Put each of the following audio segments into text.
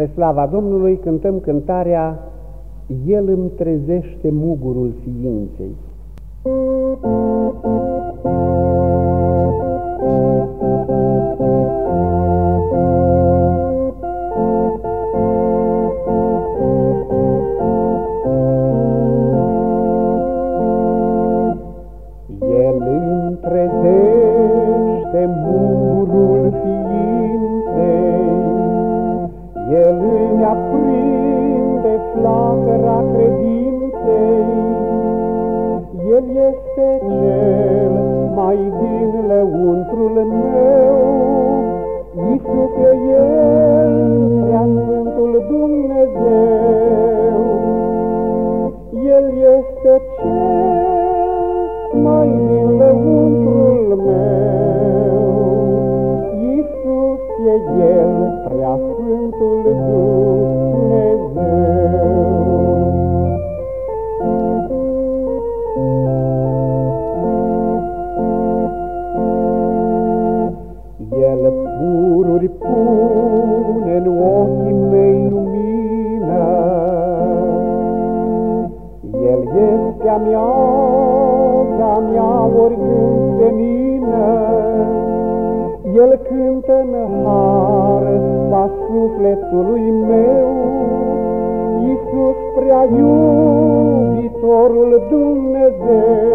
Spre slava Domnului cântăm cântarea El îmi trezește mugurul ființei. El îmi aprinde flacăra credinței, El este cel mai din lăuntrul meu, Iisus e El, prea Sfântul Dumnezeu. El este cel mai din lăuntrul prea Sfântul Dumnezeu. El pururi pune în ochii mei lumină, El este a mea, a mea oricând senină, El cântă în har, va sufletului meu, Iisus prea iubitorul Dumnezeu.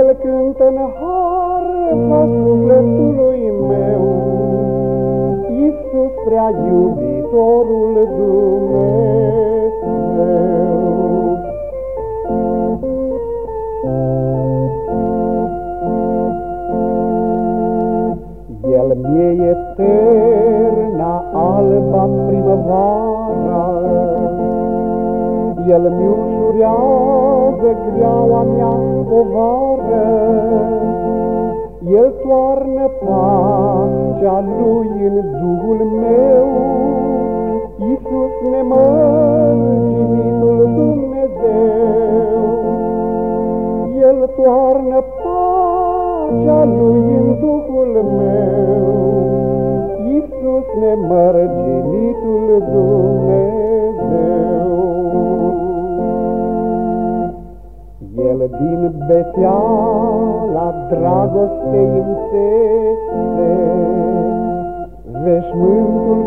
El cântă în har, va sufletului meu, Iisus prea iubitorul Dumnezeu. Alba primăvara, El mi ușurează greaua mea povară, El toarnă pacea Lui în Duhul meu, Iisus nemărginitul Dumnezeu. El toarnă pacea Lui în Duhul meu, Iisus nemărginitul Dumnezeu. El din beteala dragostei înțese, Veșmântul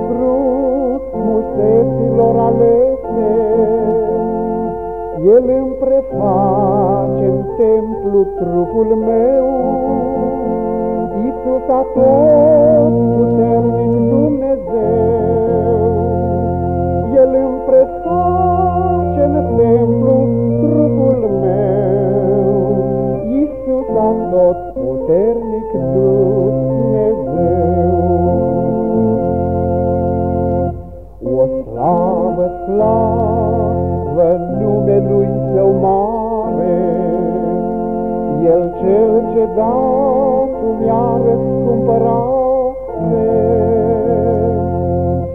frumuseților alese, El îmi preface în templu trupul meu, Iisus a tot puternic Dumnezeu. El îmi preface în templu trupul meu, Iisus a tot puternic Dumnezeu. O slavă, slavă El cel ce datul mi-a răscumpărare.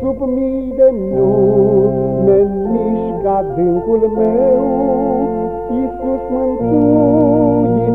Sub mii de nume mișca dâncul meu, Iisus Mântuitorul Dumnezeu.